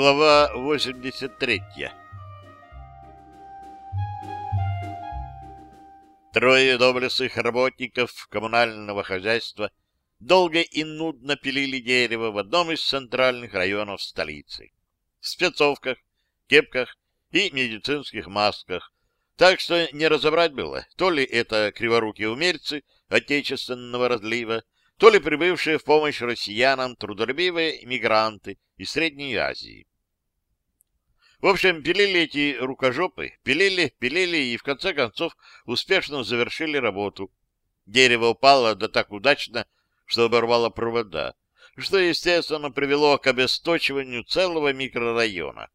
Глава 83 Трое доблестных работников коммунального хозяйства долго и нудно пилили дерево в одном из центральных районов столицы. В спецовках, кепках и медицинских масках, так что не разобрать было, то ли это криворукие умельцы отечественного разлива, то ли прибывшие в помощь россиянам трудолюбивые мигранты из Средней Азии. В общем, пилили эти рукожопы, пилили, пилили и в конце концов успешно завершили работу. Дерево упало да так удачно, что оборвало провода, что, естественно, привело к обесточиванию целого микрорайона,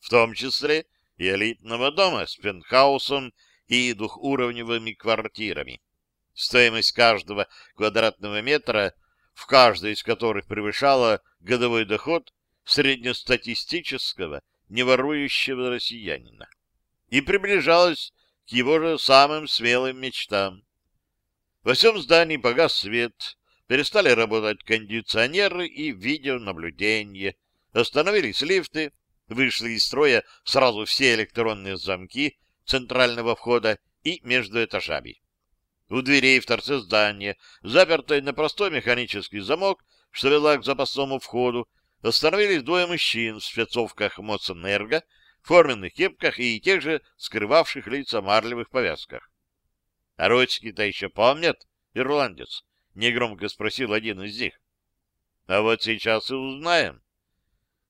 в том числе и элитного дома с пентхаусом и двухуровневыми квартирами стоимость каждого квадратного метра, в каждой из которых превышала годовой доход среднестатистического неворующего россиянина, и приближалась к его же самым смелым мечтам. Во всем здании погас свет, перестали работать кондиционеры и видеонаблюдение, остановились лифты, вышли из строя сразу все электронные замки центрального входа и между этажами. У дверей в торце здания, запертой на простой механический замок, что вела к запасному входу, остановились двое мужчин в спецовках Моцэнерго, форменных кепках и тех же скрывавших лица марлевых повязках. — А ротики-то еще помнят, ирландец? — негромко спросил один из них. — А вот сейчас и узнаем.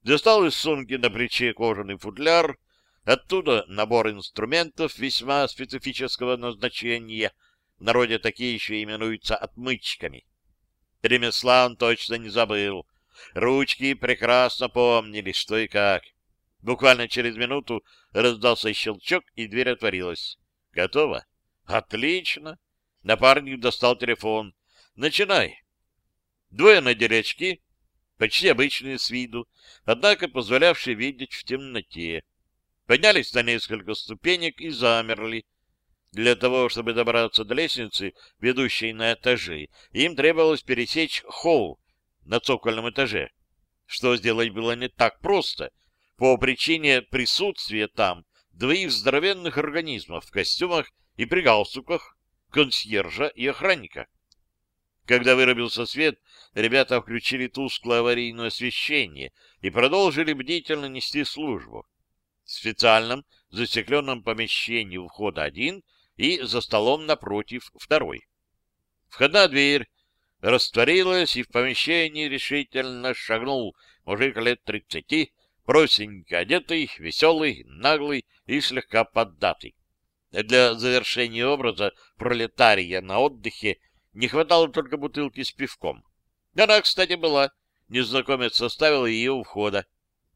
Достал из сумки на плече кожаный футляр, оттуда набор инструментов весьма специфического назначения — в народе такие еще именуются отмычками. Ремесла он точно не забыл. Ручки прекрасно помнили, что и как. Буквально через минуту раздался щелчок, и дверь отворилась. Готово? Отлично. Напарник достал телефон. Начинай. Двое надели очки, почти обычные с виду, однако позволявшие видеть в темноте. Поднялись на несколько ступенек и замерли, для того, чтобы добраться до лестницы, ведущей на этажи, им требовалось пересечь холл на цокольном этаже, что сделать было не так просто по причине присутствия там двоих здоровенных организмов в костюмах и при галстуках, консьержа и охранника. Когда вырубился свет, ребята включили тусклое аварийное освещение и продолжили бдительно нести службу. В специальном застекленном помещении у входа один — и за столом напротив второй. Входная дверь растворилась, и в помещении решительно шагнул мужик лет тридцати, простенько одетый, веселый, наглый и слегка поддатый. Для завершения образа пролетария на отдыхе не хватало только бутылки с пивком. Она, кстати, была. Незнакомец составил ее у входа.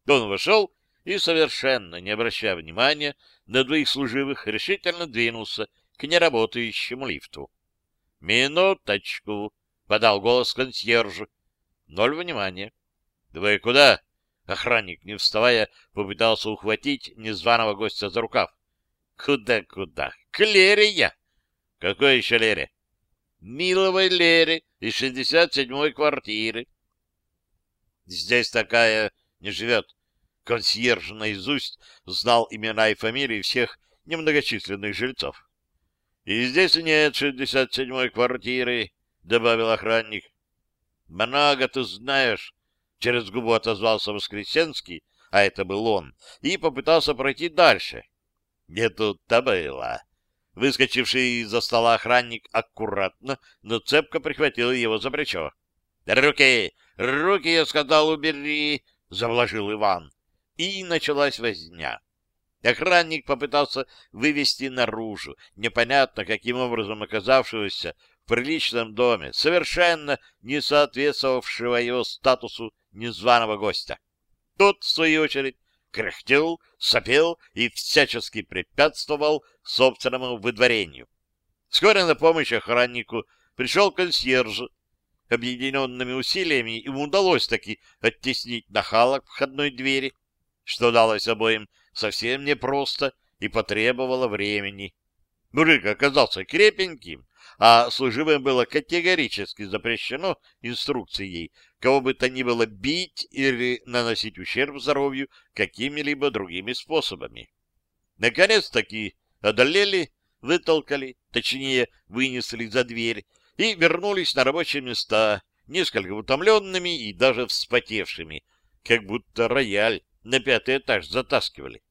Он вошел и, совершенно не обращая внимания на двоих служивых, решительно двинулся к неработающему лифту. «Минуточку!» — подал голос консьержу. Ноль внимания. «Вы куда?» Охранник, не вставая, попытался ухватить незваного гостя за рукав. «Куда-куда? К Лере я!» «Какой еще Лере?» «Миловой Лере из шестьдесят седьмой квартиры». «Здесь такая не живет. Консьерж наизусть знал имена и фамилии всех немногочисленных жильцов. — И здесь нет шестьдесят седьмой квартиры, — добавил охранник. — Много ты знаешь, — через губу отозвался Воскресенский, а это был он, и попытался пройти дальше. Не тут-то было. Выскочивший из-за стола охранник аккуратно, но цепко прихватил его за плечо. — Руки! Руки, я сказал, убери! — завложил Иван и началась возня. Охранник попытался вывести наружу, непонятно каким образом оказавшегося приличном доме, совершенно не соответствовавшего его статусу незваного гостя. Тот, в свою очередь, кряхтел, сопел и всячески препятствовал собственному выдворению. Вскоре на помощь охраннику пришел консьерж. Объединенными усилиями им удалось таки оттеснить нахала к входной двери, что далось обоим совсем непросто и потребовало времени. Мужик оказался крепеньким, а служивым было категорически запрещено инструкцией кого бы то ни было бить или наносить ущерб здоровью какими-либо другими способами. Наконец-таки одолели, вытолкали, точнее, вынесли за дверь и вернулись на рабочие места, несколько утомленными и даже вспотевшими, как будто рояль на пятый этаж затаскивали.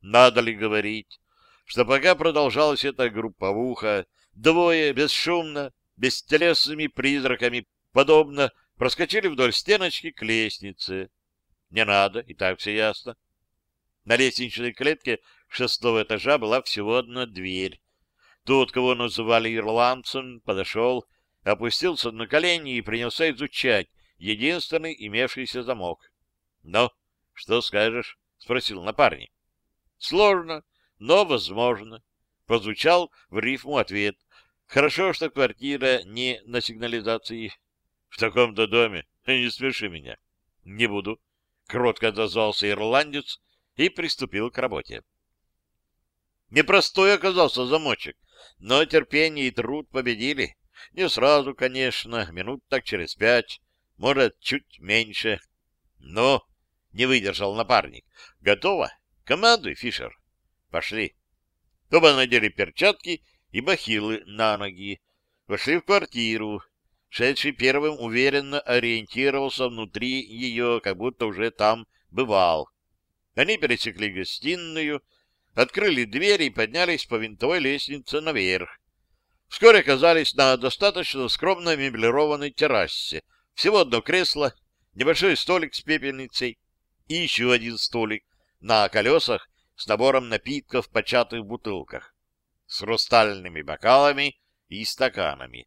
Надо ли говорить, что пока продолжалась эта групповуха, двое бесшумно, бестелесными призраками, подобно, проскочили вдоль стеночки к лестнице. Не надо, и так все ясно. На лестничной клетке шестого этажа была всего одна дверь. Тот, кого называли ирландцем, подошел, опустился на колени и принялся изучать единственный имевшийся замок. — Ну, что скажешь? — спросил напарник. — Сложно, но возможно. Прозвучал в рифму ответ. Хорошо, что квартира не на сигнализации. В таком-то доме. Не смеши меня. Не буду. Кротко отозвался ирландец и приступил к работе. Непростой оказался замочек, но терпение и труд победили. Не сразу, конечно, минут так через пять, может, чуть меньше. Но не выдержал напарник. Готово? Командуй, Фишер. Пошли. Оба надели перчатки и бахилы на ноги. Вошли в квартиру. Шедший первым уверенно ориентировался внутри ее, как будто уже там бывал. Они пересекли гостиную, открыли дверь и поднялись по винтовой лестнице наверх. Вскоре оказались на достаточно скромно меблированной террасе. Всего одно кресло, небольшой столик с пепельницей и еще один столик на колесах с набором напитков в початых бутылках, с хрустальными бокалами и стаканами.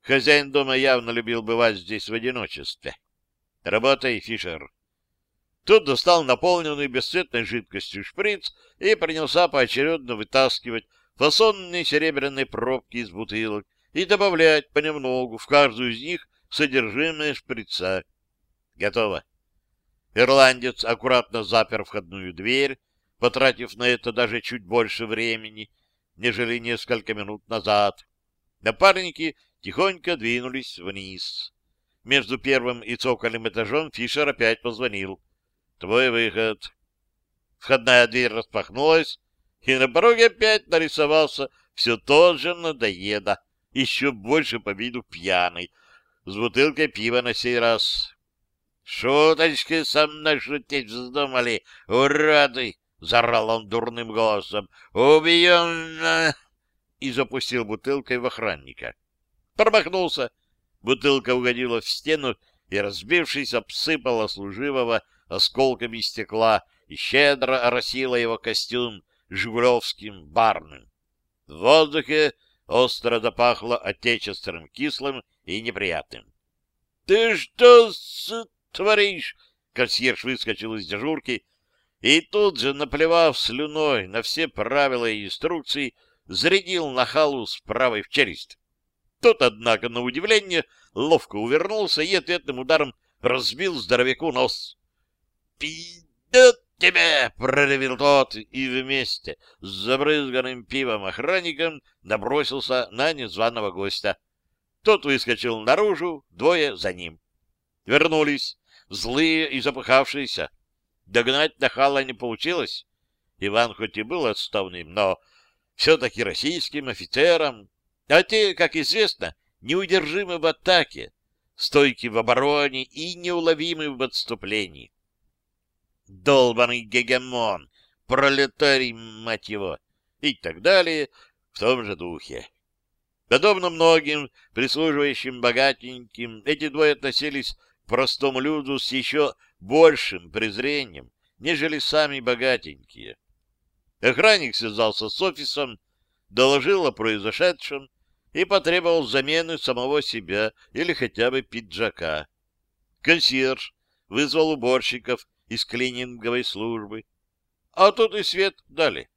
Хозяин дома явно любил бывать здесь в одиночестве. Работай, Фишер. Тут достал наполненный бесцветной жидкостью шприц и принялся поочередно вытаскивать фасонные серебряные пробки из бутылок и добавлять понемногу в каждую из них содержимое шприца. Готово. Ирландец аккуратно запер входную дверь, потратив на это даже чуть больше времени, нежели несколько минут назад. Напарники тихонько двинулись вниз. Между первым и цокольным этажом Фишер опять позвонил. «Твой выход». Входная дверь распахнулась, и на пороге опять нарисовался все тот же надоеда, еще больше по виду пьяный, с бутылкой пива на сей раз. «Шуточки со мной шутить вздумали, уроды!» — зарал он дурным голосом. «Убьем!» и запустил бутылкой в охранника. Промахнулся. Бутылка угодила в стену и, разбившись, обсыпала служивого осколками стекла и щедро оросила его костюм жигулевским барным. В воздухе остро запахло отечественным кислым и неприятным. — Ты что творишь? — консьерж выскочил из дежурки и тут же, наплевав слюной на все правила и инструкции, зарядил нахалу с правой в челюсть. Тот, однако, на удивление, ловко увернулся и ответным ударом разбил здоровяку нос. «Пидет тебе!» — проревел тот, и вместе с забрызганным пивом охранником набросился на незваного гостя. Тот выскочил наружу, двое за ним. Вернулись, злые и запыхавшиеся. Догнать нахала не получилось. Иван хоть и был отставным, но все-таки российским офицером, а те, как известно, неудержимы в атаке, стойки в обороне и неуловимы в отступлении. Долбанный гегемон, пролетарий, мать его, и так далее в том же духе. Подобно многим прислуживающим богатеньким, эти двое относились простому люду с еще большим презрением, нежели сами богатенькие. Охранник связался с офисом, доложил о произошедшем и потребовал замены самого себя или хотя бы пиджака. Консьерж вызвал уборщиков из клининговой службы. А тут и свет дали.